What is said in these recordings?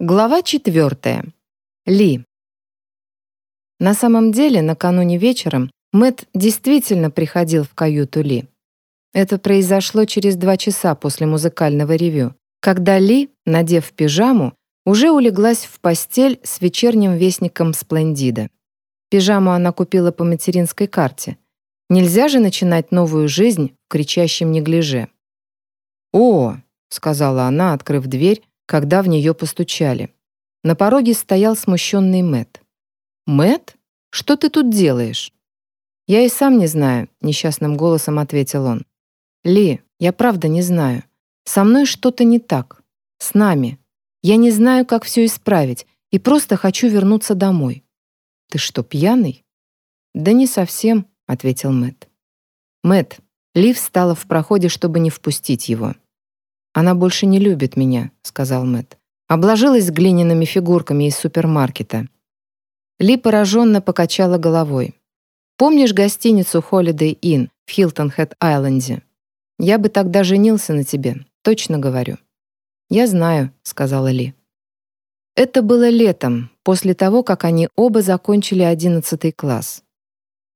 Глава четвертая. Ли. На самом деле, накануне вечером Мэт действительно приходил в каюту Ли. Это произошло через два часа после музыкального ревю, когда Ли, надев пижаму, уже улеглась в постель с вечерним вестником Сплендида. Пижаму она купила по материнской карте. Нельзя же начинать новую жизнь в кричащем неглиже. «О!» — сказала она, открыв дверь когда в нее постучали. На пороге стоял смущенный Мэт. Мэт, что ты тут делаешь?» «Я и сам не знаю», — несчастным голосом ответил он. «Ли, я правда не знаю. Со мной что-то не так. С нами. Я не знаю, как все исправить, и просто хочу вернуться домой». «Ты что, пьяный?» «Да не совсем», — ответил Мэт. Мэт, Ли встала в проходе, чтобы не впустить его. «Она больше не любит меня», — сказал Мэт. Обложилась глиняными фигурками из супермаркета. Ли пораженно покачала головой. «Помнишь гостиницу Holiday Inn в Хилтон-Хэт-Айленде? Я бы тогда женился на тебе, точно говорю». «Я знаю», — сказала Ли. Это было летом, после того, как они оба закончили одиннадцатый класс.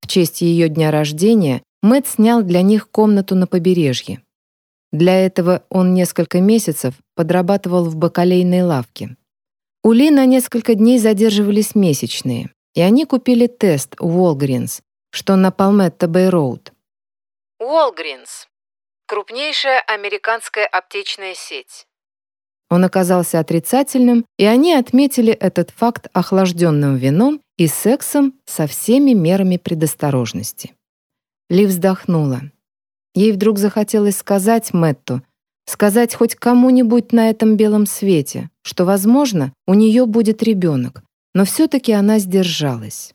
В честь ее дня рождения Мэт снял для них комнату на побережье. Для этого он несколько месяцев подрабатывал в бакалейной лавке. У Ли на несколько дней задерживались месячные, и они купили тест у Walgreens, что на Palmetto Bay Road. Walgreens – крупнейшая американская аптечная сеть. Он оказался отрицательным, и они отметили этот факт охлажденным вином и сексом со всеми мерами предосторожности. Ли вздохнула. Ей вдруг захотелось сказать Мэтту, сказать хоть кому-нибудь на этом белом свете, что, возможно, у нее будет ребенок, но все-таки она сдержалась.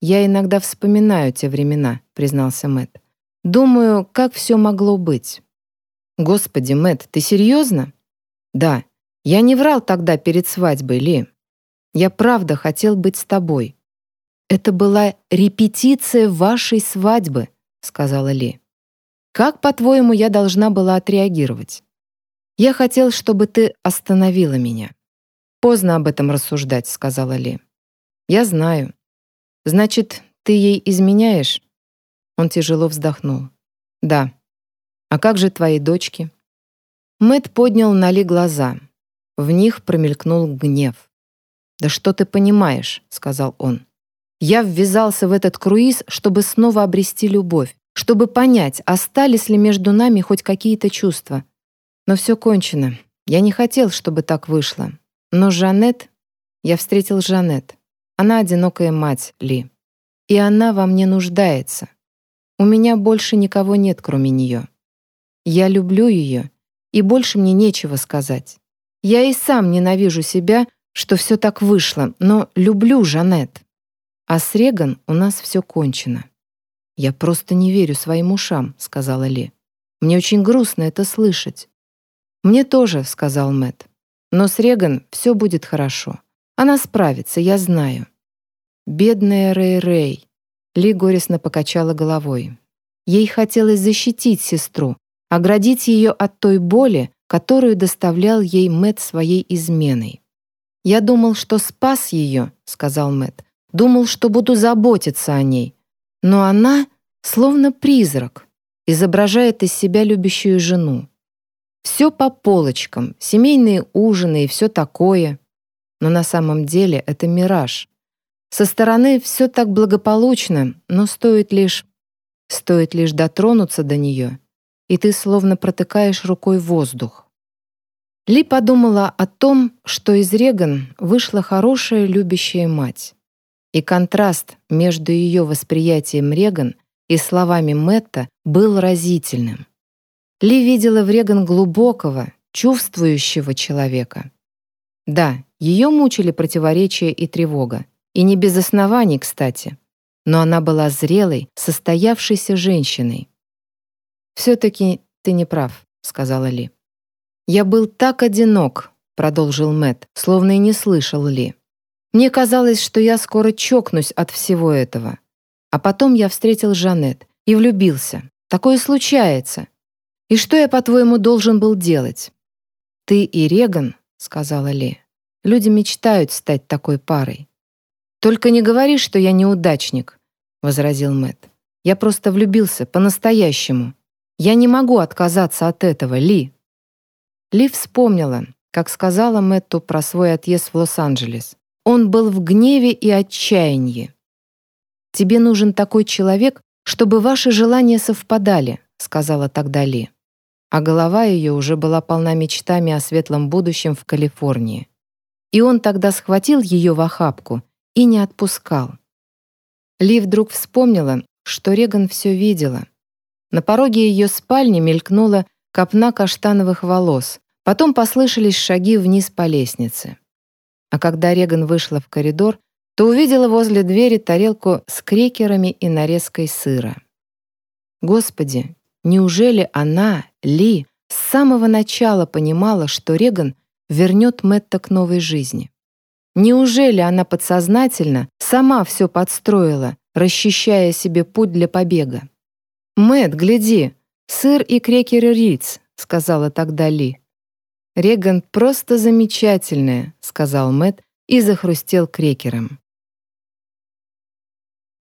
«Я иногда вспоминаю те времена», — признался Мэтт. «Думаю, как все могло быть». «Господи, Мэтт, ты серьезно?» «Да. Я не врал тогда перед свадьбой, Ли. Я правда хотел быть с тобой». «Это была репетиция вашей свадьбы», — сказала Ли. Как, по-твоему, я должна была отреагировать? Я хотел, чтобы ты остановила меня. Поздно об этом рассуждать, сказала Ли. Я знаю. Значит, ты ей изменяешь? Он тяжело вздохнул. Да. А как же твои дочки? Мэт поднял на Ли глаза. В них промелькнул гнев. «Да что ты понимаешь?» — сказал он. «Я ввязался в этот круиз, чтобы снова обрести любовь чтобы понять, остались ли между нами хоть какие-то чувства. Но все кончено. Я не хотел, чтобы так вышло. Но Жанет... Я встретил Жанет. Она одинокая мать, Ли. И она во мне нуждается. У меня больше никого нет, кроме нее. Я люблю ее, и больше мне нечего сказать. Я и сам ненавижу себя, что все так вышло, но люблю Жанет. А с Реган у нас все кончено. «Я просто не верю своим ушам», — сказала Ли. «Мне очень грустно это слышать». «Мне тоже», — сказал Мэт. «Но с Реган все будет хорошо. Она справится, я знаю». «Бедная Рэй-Рэй», — Ли горестно покачала головой. Ей хотелось защитить сестру, оградить ее от той боли, которую доставлял ей Мэт своей изменой. «Я думал, что спас ее», — сказал Мэт. «Думал, что буду заботиться о ней. Но она, словно призрак, изображает из себя любящую жену. Все по полочкам, семейные ужины и все такое. Но на самом деле это мираж. Со стороны все так благополучно, но стоит лишь... Стоит лишь дотронуться до нее, и ты словно протыкаешь рукой воздух. Ли подумала о том, что из Реган вышла хорошая любящая мать. И контраст между ее восприятием Реган и словами Мэтта был разительным. Ли видела в Реган глубокого, чувствующего человека. Да, ее мучили противоречия и тревога. И не без оснований, кстати. Но она была зрелой, состоявшейся женщиной. «Все-таки ты не прав», — сказала Ли. «Я был так одинок», — продолжил Мэт, словно и не слышал Ли. Мне казалось, что я скоро чокнусь от всего этого. А потом я встретил Жанет и влюбился. Такое случается. И что я, по-твоему, должен был делать? Ты и Реган, сказала Ли. Люди мечтают стать такой парой. «Только не говори, что я неудачник», — возразил Мэт. «Я просто влюбился по-настоящему. Я не могу отказаться от этого, Ли». Ли вспомнила, как сказала Мэтту про свой отъезд в Лос-Анджелес. Он был в гневе и отчаянии. «Тебе нужен такой человек, чтобы ваши желания совпадали», сказала тогда Ли. А голова ее уже была полна мечтами о светлом будущем в Калифорнии. И он тогда схватил ее в охапку и не отпускал. Ли вдруг вспомнила, что Реган все видела. На пороге ее спальни мелькнула копна каштановых волос, потом послышались шаги вниз по лестнице. А когда Реган вышла в коридор, то увидела возле двери тарелку с крекерами и нарезкой сыра. Господи, неужели она, Ли, с самого начала понимала, что Реган вернет Мэтта к новой жизни? Неужели она подсознательно сама все подстроила, расчищая себе путь для побега? «Мэтт, гляди, сыр и крекеры Риц», — сказала тогда Ли. «Реган просто замечательная», — сказал Мэтт и захрустел крекером.